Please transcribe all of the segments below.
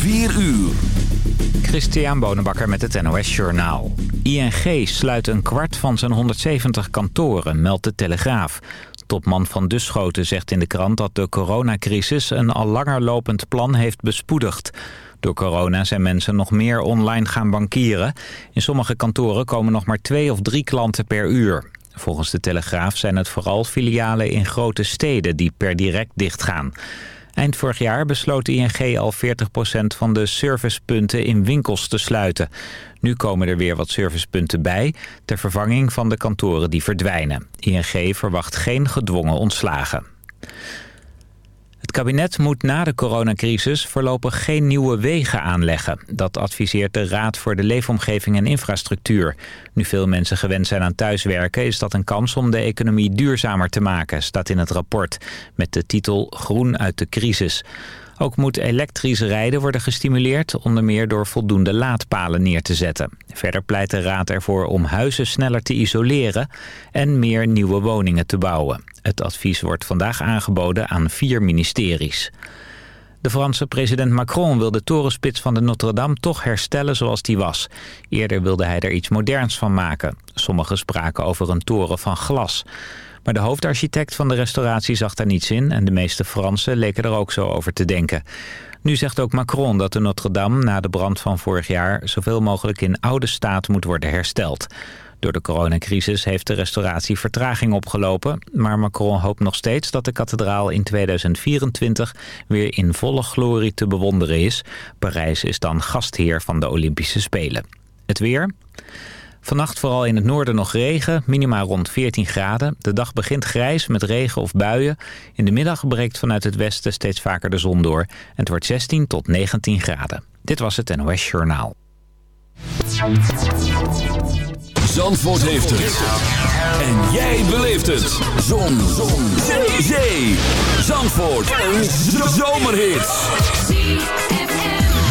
4 uur. Christian Bonenbakker met het NOS Journaal. ING sluit een kwart van zijn 170 kantoren, meldt de Telegraaf. Topman van Duschoten zegt in de krant dat de coronacrisis... een al langer lopend plan heeft bespoedigd. Door corona zijn mensen nog meer online gaan bankieren. In sommige kantoren komen nog maar twee of drie klanten per uur. Volgens de Telegraaf zijn het vooral filialen in grote steden die per direct dichtgaan. Eind vorig jaar besloot ING al 40% van de servicepunten in winkels te sluiten. Nu komen er weer wat servicepunten bij... ter vervanging van de kantoren die verdwijnen. ING verwacht geen gedwongen ontslagen. Het kabinet moet na de coronacrisis voorlopig geen nieuwe wegen aanleggen. Dat adviseert de Raad voor de Leefomgeving en Infrastructuur. Nu veel mensen gewend zijn aan thuiswerken... is dat een kans om de economie duurzamer te maken, staat in het rapport. Met de titel Groen uit de crisis. Ook moet elektrisch rijden worden gestimuleerd, onder meer door voldoende laadpalen neer te zetten. Verder pleit de Raad ervoor om huizen sneller te isoleren en meer nieuwe woningen te bouwen. Het advies wordt vandaag aangeboden aan vier ministeries. De Franse president Macron wil de torenspits van de Notre-Dame toch herstellen zoals die was. Eerder wilde hij er iets moderns van maken. Sommigen spraken over een toren van glas. Maar de hoofdarchitect van de restauratie zag daar niets in... en de meeste Fransen leken er ook zo over te denken. Nu zegt ook Macron dat de Notre-Dame na de brand van vorig jaar... zoveel mogelijk in oude staat moet worden hersteld. Door de coronacrisis heeft de restauratie vertraging opgelopen... maar Macron hoopt nog steeds dat de kathedraal in 2024 weer in volle glorie te bewonderen is. Parijs is dan gastheer van de Olympische Spelen. Het weer... Vannacht vooral in het noorden nog regen, minima rond 14 graden. De dag begint grijs met regen of buien. In de middag breekt vanuit het westen steeds vaker de zon door. En het wordt 16 tot 19 graden. Dit was het NOS Journaal. Zandvoort heeft het. En jij beleeft het. Zon. zon. Zee. Zee. Zandvoort. Een zomerhit.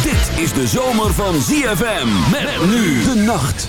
Dit is de zomer van ZFM. Met nu de nacht.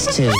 Something to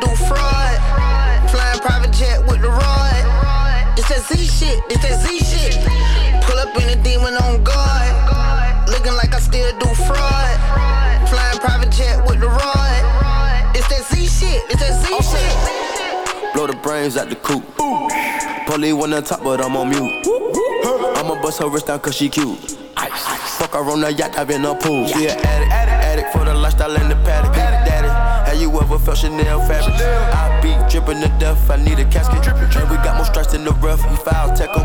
Do fraud. Flying private jet with the rod. It's that Z shit. It's that Z shit. Pull up in a demon on guard, looking like I still do fraud. Flying private jet with the rod. It's that Z shit. It's that Z shit. Blow the brains out the coop Polly wanna top, but I'm on mute. I'ma bust her wrist down cause she cute. Ice. Fuck her on the yacht, I've been a pool. She an addict, addict, addict for the lifestyle and the paddock. You ever felt Chanel fabric? I be dripping to death, I need a casket. And we got more strikes in the rough, we foul tech em.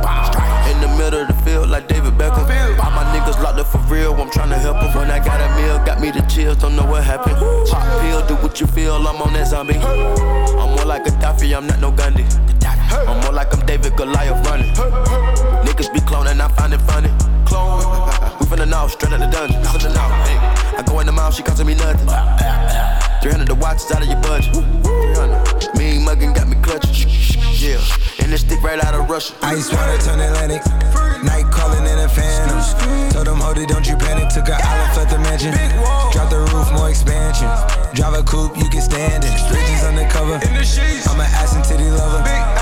In the middle of the field, like David Beckham. All my niggas locked up for real, I'm tryna help them. When I got a meal, got me the chills, don't know what happened. Pop pill, do what you feel, I'm on that zombie. I'm more like a Daffy, I'm not no Gundy. I'm more like I'm David Goliath running. Niggas be cloning, I find it funny. Clone. we finna know, straight out the dungeon. Hey. I go in the mouth, she costing me nothing. 300 the watch is out of your budget. 300. Me clutching. Yeah, and this stick right out of Russia. Ice water turn Atlantic. Night calling in a phantom. Told them, hold it, don't you panic. Took a island, left the mansion. Drop the roof, more expansion. Drive a coupe, you can stand it. Bridges undercover. I'm an ass and titty lover.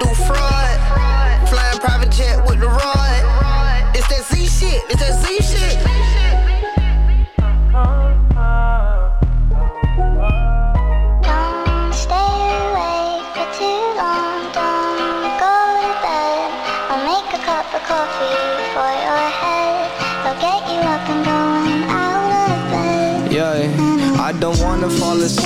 Do fraud. Flying private jet with the rod. This that Z shit, this that Z shit. Don't for too long. Don't go to bed. I'll make a cup of coffee for your head. I'll get you up and going out of bed. Yeah, don't wanna fall asleep, I don't wanna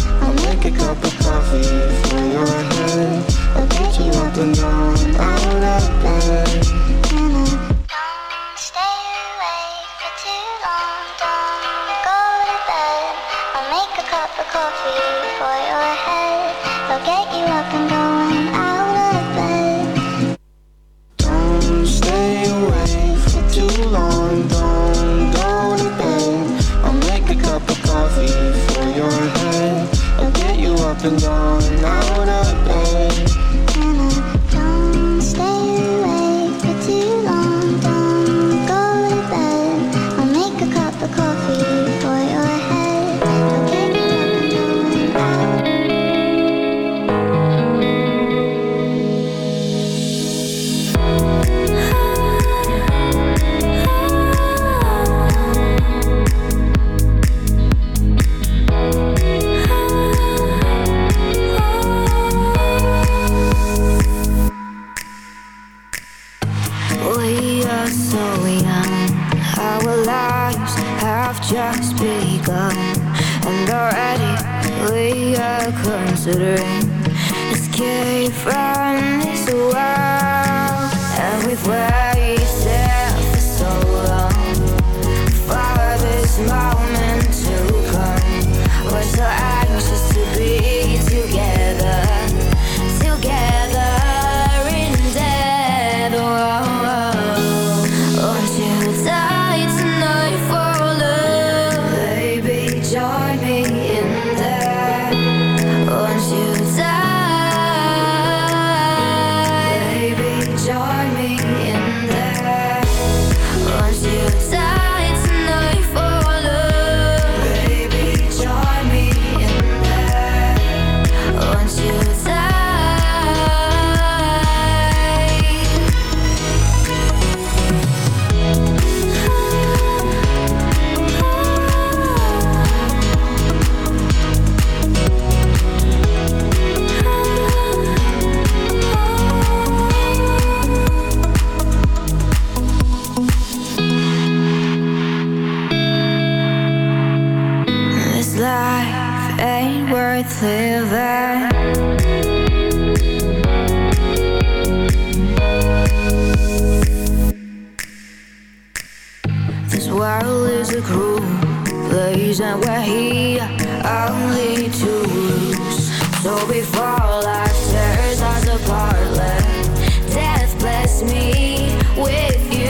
A cup of coffee for your head. I'll get you up and down world is a cruel place and we're here only to lose. So before life tears us apart, let death bless me with you.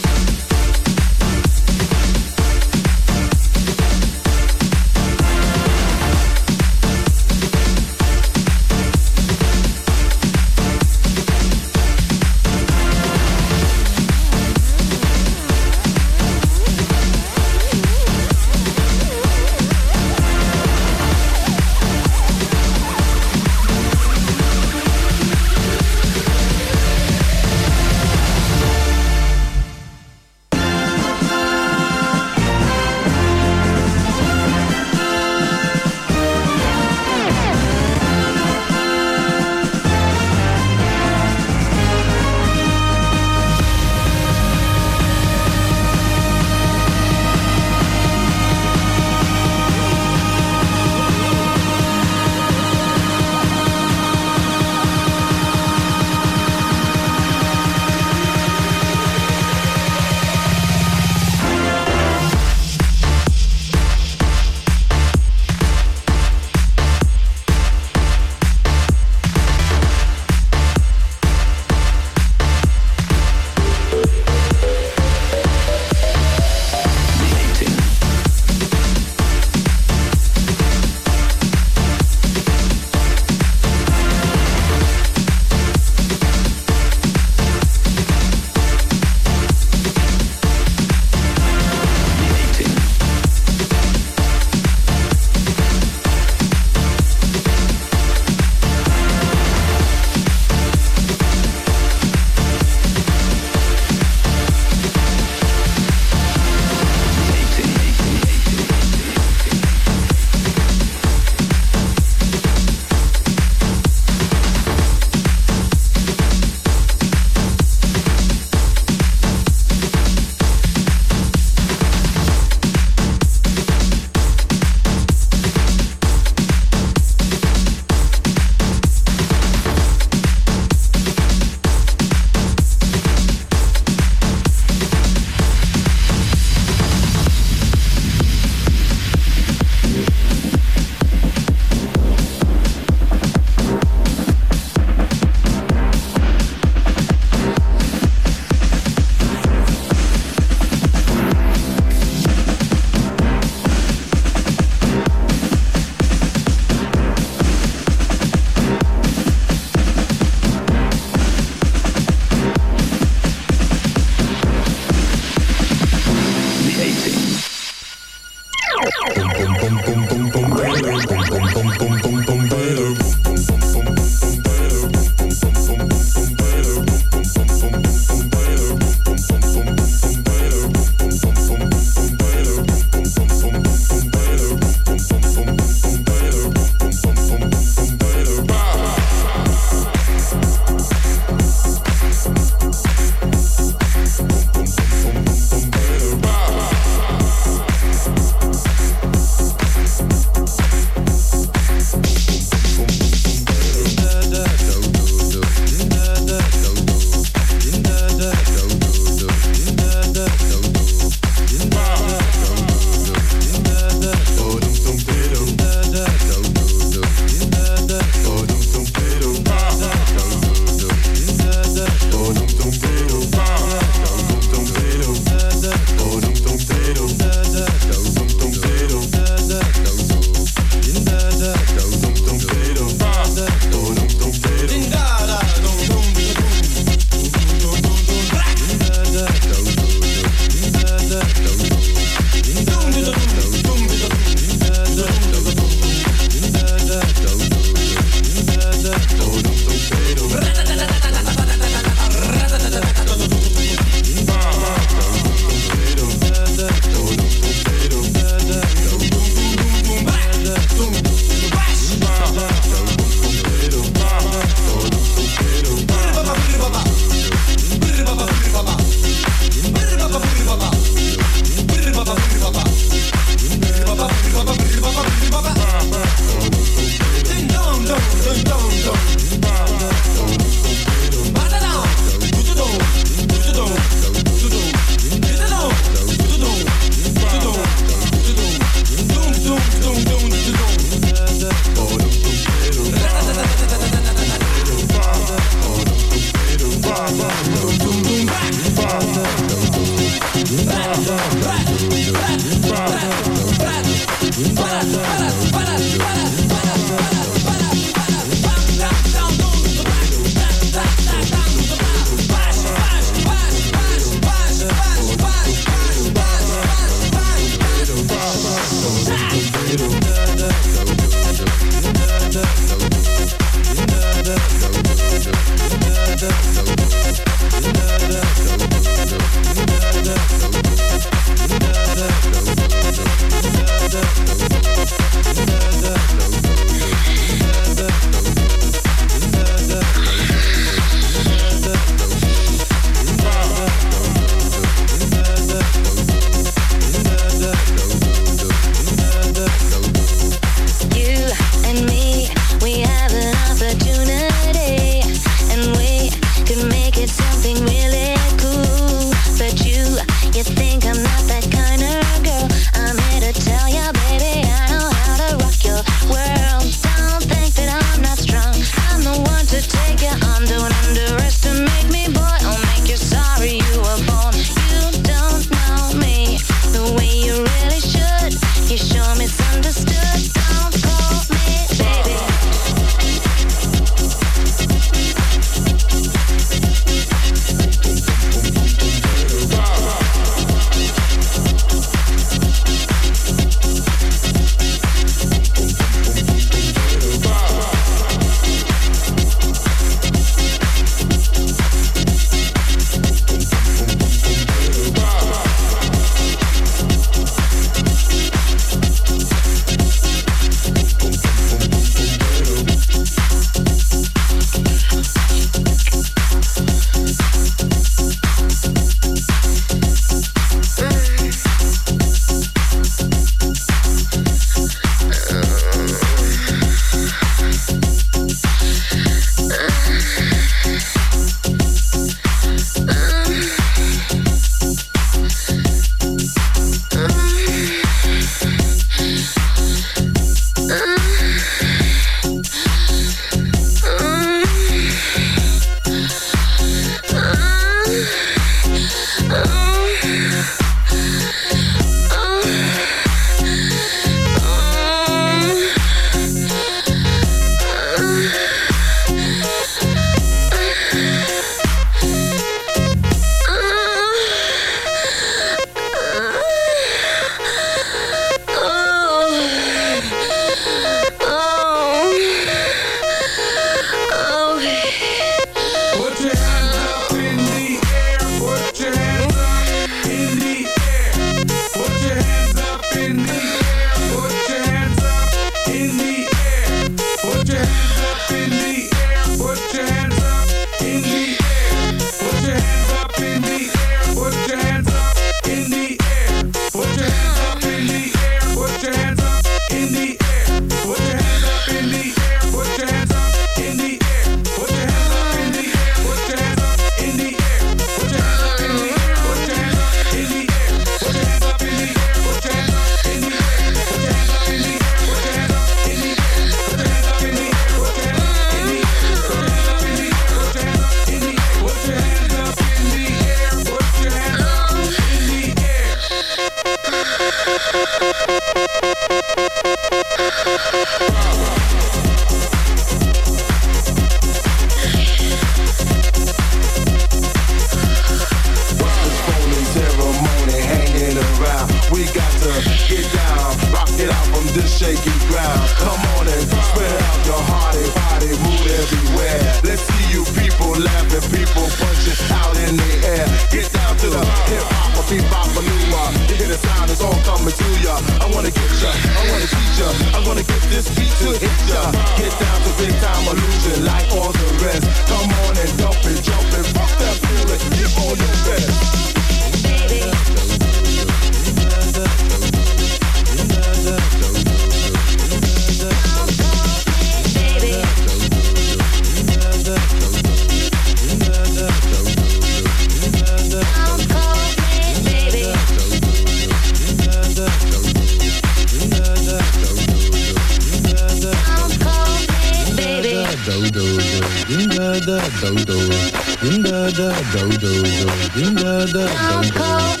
do do do ding da da do do.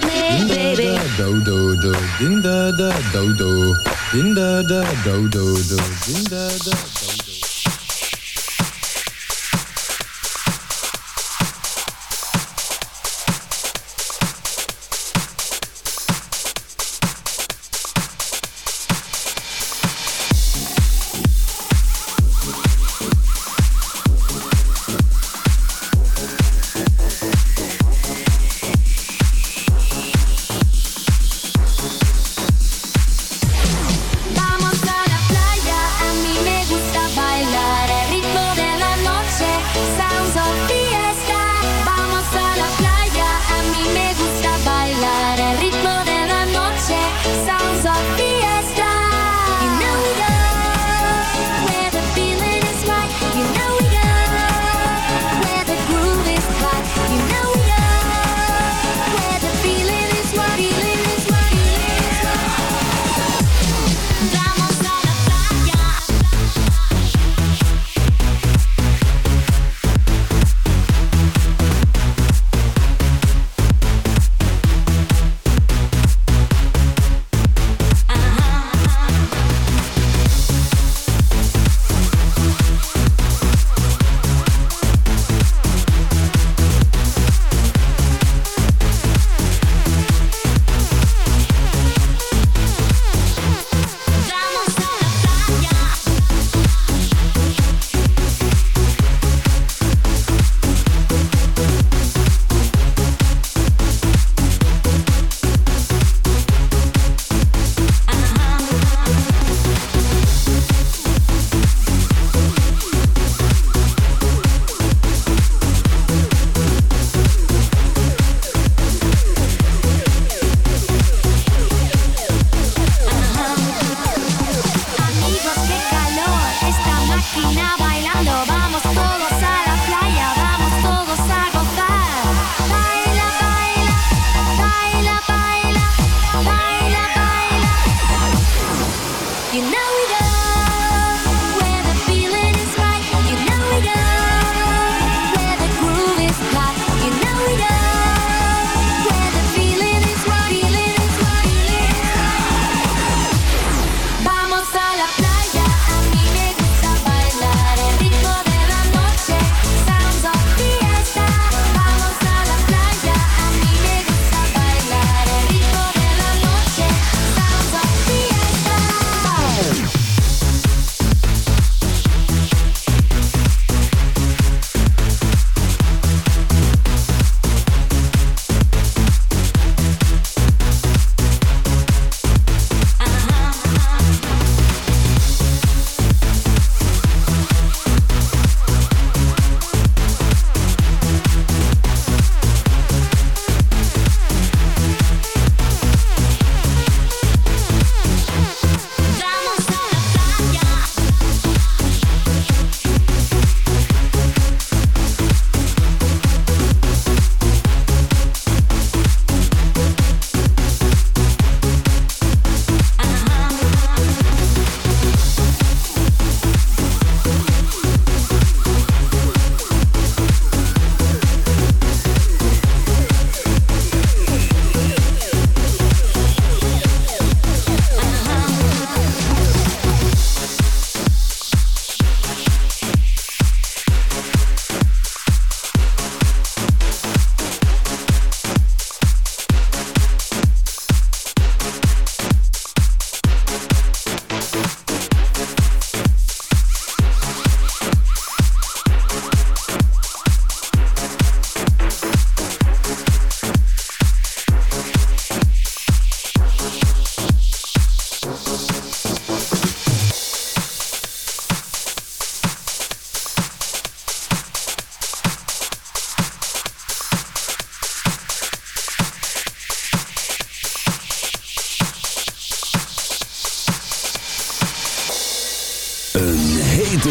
Do do do. Ding da da do do. Ding da da do do do. Ding da da